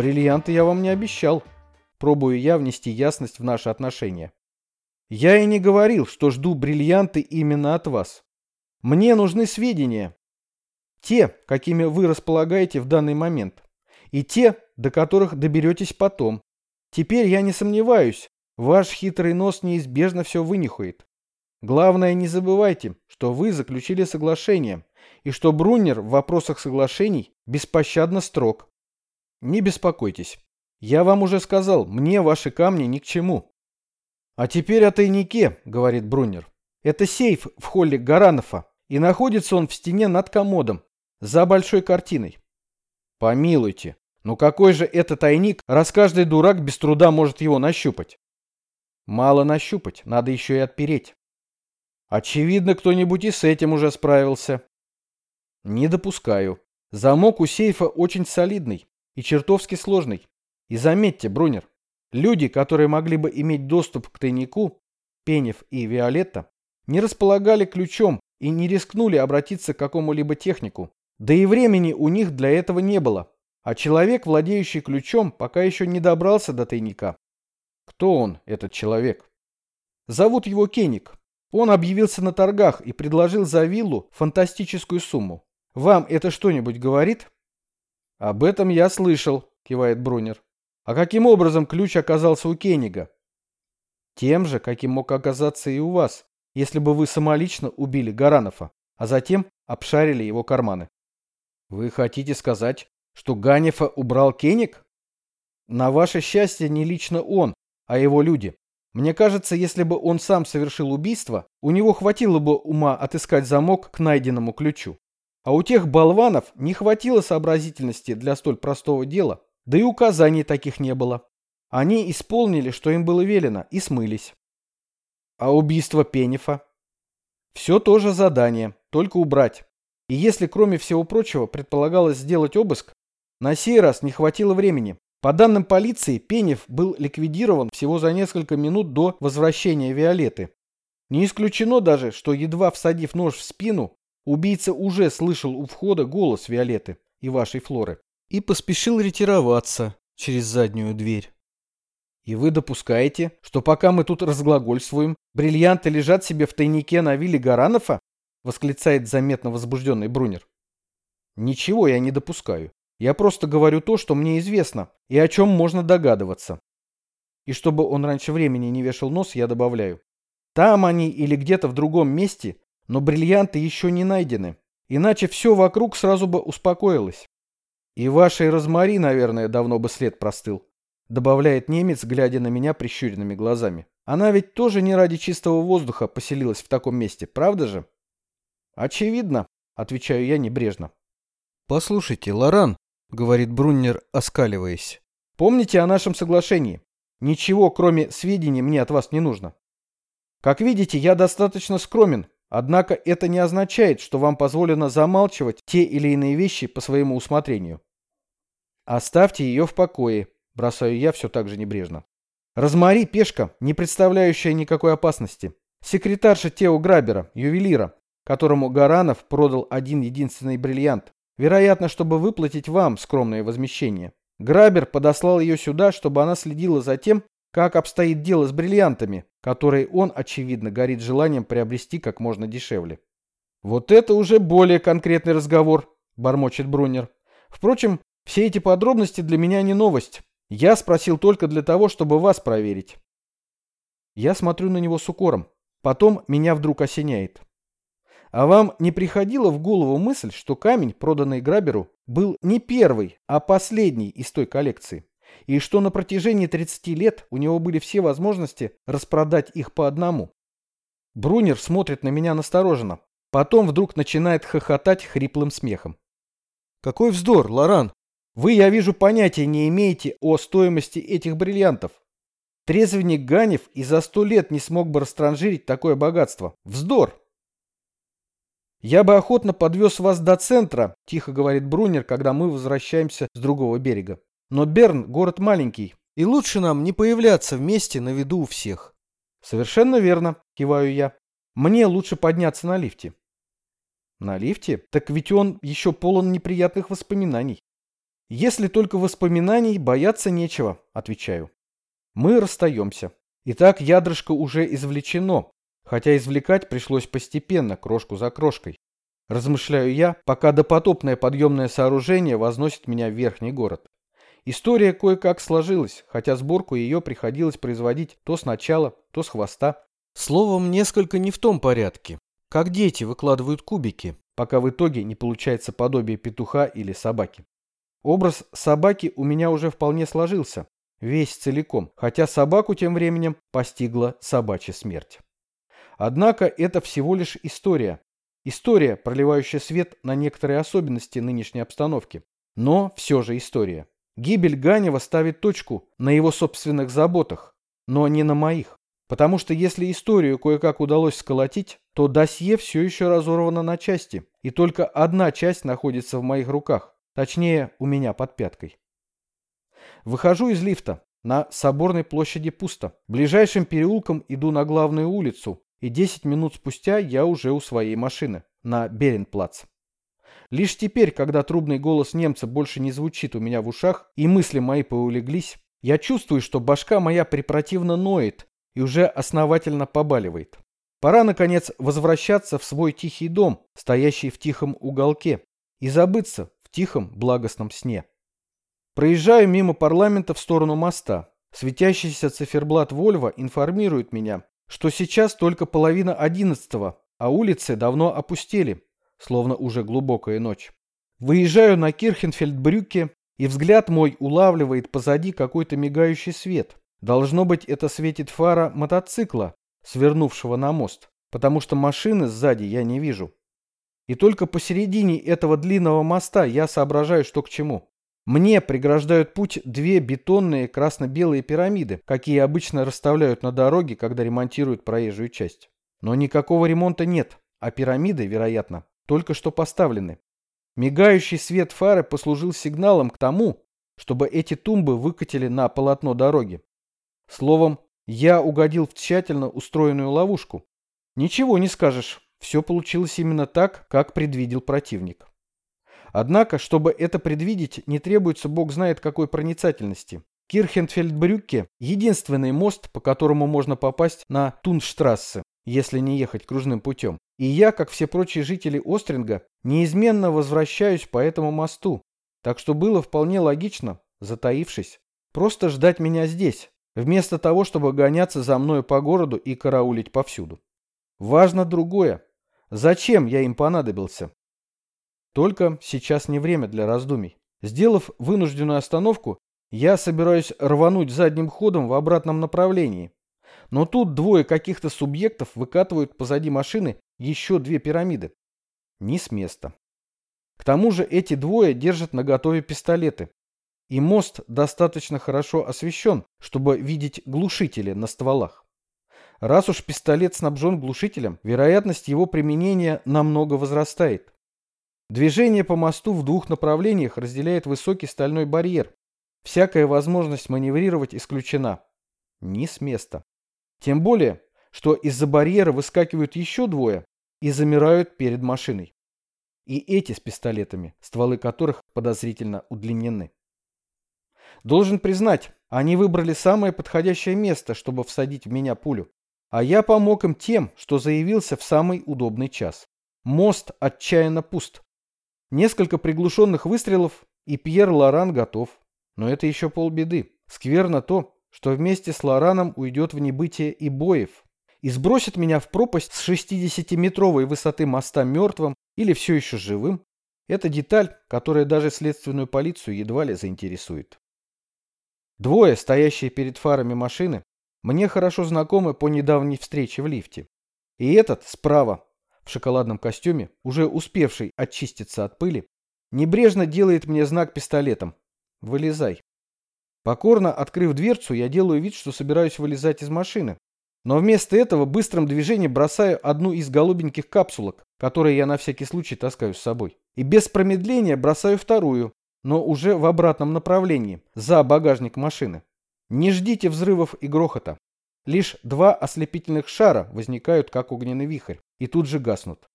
Бриллианты я вам не обещал. Пробую я внести ясность в наши отношения. Я и не говорил, что жду бриллианты именно от вас. Мне нужны сведения. Те, какими вы располагаете в данный момент. И те, до которых доберетесь потом. Теперь я не сомневаюсь, ваш хитрый нос неизбежно все вынюхает. Главное, не забывайте, что вы заключили соглашение, и что Бруннер в вопросах соглашений беспощадно строг. Не беспокойтесь. Я вам уже сказал, мне ваши камни ни к чему. А теперь о тайнике, говорит Бруннер. Это сейф в холле Гаранова, и находится он в стене над комодом, за большой картиной. Помилуйте, но какой же это тайник, раз каждый дурак без труда может его нащупать? Мало нащупать, надо еще и отпереть. Очевидно, кто-нибудь и с этим уже справился. Не допускаю. Замок у сейфа очень солидный и чертовски сложный. И заметьте, Брунер, люди, которые могли бы иметь доступ к тайнику, Пенев и Виолетта, не располагали ключом и не рискнули обратиться к какому-либо технику. Да и времени у них для этого не было. А человек, владеющий ключом, пока еще не добрался до тайника. Кто он, этот человек? Зовут его Кеник. Он объявился на торгах и предложил за виллу фантастическую сумму. Вам это что-нибудь говорит? Об этом я слышал, кивает Брунер. А каким образом ключ оказался у Кенига? Тем же, каким мог оказаться и у вас, если бы вы самолично убили Гаранова, а затем обшарили его карманы. Вы хотите сказать, что Ганефа убрал Кеник? На ваше счастье не лично он, а его люди. Мне кажется, если бы он сам совершил убийство, у него хватило бы ума отыскать замок к найденному ключу. А у тех болванов не хватило сообразительности для столь простого дела, да и указаний таких не было. Они исполнили, что им было велено, и смылись. А убийство Пенефа? Все тоже задание, только убрать. И если, кроме всего прочего, предполагалось сделать обыск, на сей раз не хватило времени. По данным полиции, Пенев был ликвидирован всего за несколько минут до возвращения Виолетты. Не исключено даже, что едва всадив нож в спину, убийца уже слышал у входа голос Виолетты и вашей Флоры и поспешил ретироваться через заднюю дверь. И вы допускаете, что пока мы тут разглагольствуем, бриллианты лежат себе в тайнике на вилле Гаранова? Восклицает заметно возбужденный Брунер. Ничего я не допускаю. Я просто говорю то, что мне известно, и о чем можно догадываться. И чтобы он раньше времени не вешал нос, я добавляю. Там они или где-то в другом месте, но бриллианты еще не найдены. Иначе все вокруг сразу бы успокоилось. И вашей розмари, наверное, давно бы след простыл. Добавляет немец, глядя на меня прищуренными глазами. Она ведь тоже не ради чистого воздуха поселилась в таком месте, правда же? Очевидно, отвечаю я небрежно. Послушайте, Лоран, — говорит Бруннер, оскаливаясь. «Помните о нашем соглашении. Ничего, кроме сведений, мне от вас не нужно. Как видите, я достаточно скромен, однако это не означает, что вам позволено замалчивать те или иные вещи по своему усмотрению. Оставьте ее в покое, бросаю я все так же небрежно. Розмари – пешка, не представляющая никакой опасности. Секретарша Тео Грабера, ювелира, которому Гаранов продал один единственный бриллиант. Вероятно, чтобы выплатить вам скромное возмещение. Грабер подослал ее сюда, чтобы она следила за тем, как обстоит дело с бриллиантами, которые он, очевидно, горит желанием приобрести как можно дешевле. «Вот это уже более конкретный разговор», – бормочет Брунер. «Впрочем, все эти подробности для меня не новость. Я спросил только для того, чтобы вас проверить». Я смотрю на него с укором. Потом меня вдруг осеняет. А вам не приходила в голову мысль, что камень, проданный Граберу, был не первый, а последний из той коллекции? И что на протяжении 30 лет у него были все возможности распродать их по одному? Брунер смотрит на меня настороженно. Потом вдруг начинает хохотать хриплым смехом. «Какой вздор, Лоран! Вы, я вижу, понятия не имеете о стоимости этих бриллиантов. Трезвенник Ганев и за сто лет не смог бы растранжирить такое богатство. Вздор!» «Я бы охотно подвез вас до центра», – тихо говорит Брунер, когда мы возвращаемся с другого берега. «Но Берн – город маленький, и лучше нам не появляться вместе на виду у всех». «Совершенно верно», – киваю я. «Мне лучше подняться на лифте». «На лифте? Так ведь он еще полон неприятных воспоминаний». Если только воспоминаний, бояться нечего, отвечаю. Мы расстаемся. Итак, ядрышко уже извлечено, хотя извлекать пришлось постепенно, крошку за крошкой. Размышляю я, пока допотопное подъемное сооружение возносит меня в верхний город. История кое-как сложилась, хотя сборку ее приходилось производить то сначала, то с хвоста. Словом, несколько не в том порядке, как дети выкладывают кубики, пока в итоге не получается подобие петуха или собаки. Образ собаки у меня уже вполне сложился, весь целиком, хотя собаку тем временем постигла собачья смерть. Однако это всего лишь история. История, проливающая свет на некоторые особенности нынешней обстановки. Но все же история. Гибель Ганева ставит точку на его собственных заботах, но не на моих. Потому что если историю кое-как удалось сколотить, то досье все еще разорвано на части, и только одна часть находится в моих руках. Точнее, у меня под пяткой. Выхожу из лифта. На Соборной площади пусто. Ближайшим переулком иду на главную улицу, и 10 минут спустя я уже у своей машины, на Беренплац. Лишь теперь, когда трубный голос немца больше не звучит у меня в ушах, и мысли мои поулеглись, я чувствую, что башка моя препротивно ноет и уже основательно побаливает. Пора, наконец, возвращаться в свой тихий дом, стоящий в тихом уголке, и забыться в тихом благостном сне. Проезжаю мимо парламента в сторону моста. Светящийся циферблат Вольво информирует меня, что сейчас только половина одиннадцатого, а улицы давно опустели, словно уже глубокая ночь. Выезжаю на Кирхенфельдбрюке, и взгляд мой улавливает позади какой-то мигающий свет. Должно быть, это светит фара мотоцикла, свернувшего на мост, потому что машины сзади я не вижу. И только посередине этого длинного моста я соображаю, что к чему. Мне преграждают путь две бетонные красно-белые пирамиды, какие обычно расставляют на дороге, когда ремонтируют проезжую часть. Но никакого ремонта нет, а пирамиды, вероятно, только что поставлены. Мигающий свет фары послужил сигналом к тому, чтобы эти тумбы выкатили на полотно дороги. Словом, я угодил в тщательно устроенную ловушку. Ничего не скажешь, все получилось именно так, как предвидел противник. Однако, чтобы это предвидеть, не требуется бог знает какой проницательности. Кирхенфельдбрюкке – единственный мост, по которому можно попасть на Тунштрассе, если не ехать кружным путем. И я, как все прочие жители Остринга, неизменно возвращаюсь по этому мосту. Так что было вполне логично, затаившись, просто ждать меня здесь, вместо того, чтобы гоняться за мной по городу и караулить повсюду. Важно другое. Зачем я им понадобился? Только сейчас не время для раздумий. Сделав вынужденную остановку, я собираюсь рвануть задним ходом в обратном направлении. Но тут двое каких-то субъектов выкатывают позади машины еще две пирамиды. Не с места. К тому же эти двое держат наготове пистолеты. И мост достаточно хорошо освещен, чтобы видеть глушители на стволах. Раз уж пистолет снабжен глушителем, вероятность его применения намного возрастает. Движение по мосту в двух направлениях разделяет высокий стальной барьер. Всякая возможность маневрировать исключена. Ни с места. Тем более, что из-за барьера выскакивают еще двое и замирают перед машиной. И эти с пистолетами, стволы которых подозрительно удлинены. Должен признать, они выбрали самое подходящее место, чтобы всадить в меня пулю. А я помог им тем, что заявился в самый удобный час. Мост отчаянно пуст. Несколько приглушенных выстрелов, и Пьер Лоран готов. Но это еще полбеды. Скверно то, что вместе с Лораном уйдет в небытие и Боев. И сбросит меня в пропасть с 60-метровой высоты моста мертвым или все еще живым. Это деталь, которая даже следственную полицию едва ли заинтересует. Двое, стоящие перед фарами машины, мне хорошо знакомы по недавней встрече в лифте. И этот справа, в шоколадном костюме, уже успевший очиститься от пыли, небрежно делает мне знак пистолетом. Вылезай. Покорно открыв дверцу, я делаю вид, что собираюсь вылезать из машины. Но вместо этого быстрым движением бросаю одну из голубеньких капсулок, которые я на всякий случай таскаю с собой. И без промедления бросаю вторую, но уже в обратном направлении, за багажник машины. Не ждите взрывов и грохота. Лишь два ослепительных шара возникают, как огненный вихрь, и тут же гаснут.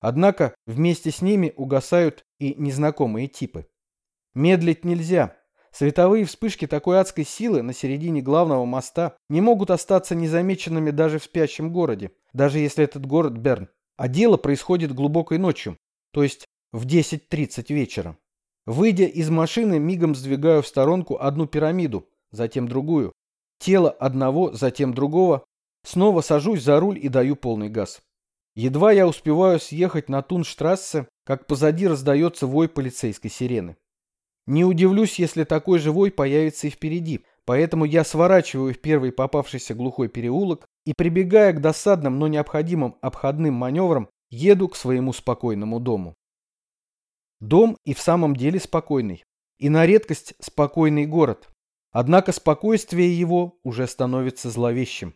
Однако вместе с ними угасают и незнакомые типы. Медлить нельзя. Световые вспышки такой адской силы на середине главного моста не могут остаться незамеченными даже в спящем городе, даже если этот город Берн. А дело происходит глубокой ночью, то есть в 10.30 вечера. Выйдя из машины, мигом сдвигаю в сторонку одну пирамиду, затем другую. Тело одного, затем другого. Снова сажусь за руль и даю полный газ. Едва я успеваю съехать на Тунштрассе, как позади раздается вой полицейской сирены. Не удивлюсь, если такой же вой появится и впереди, поэтому я сворачиваю в первый попавшийся глухой переулок и, прибегая к досадным, но необходимым обходным маневрам, еду к своему спокойному дому. Дом и в самом деле спокойный. И на редкость спокойный город. Однако спокойствие его уже становится зловещим.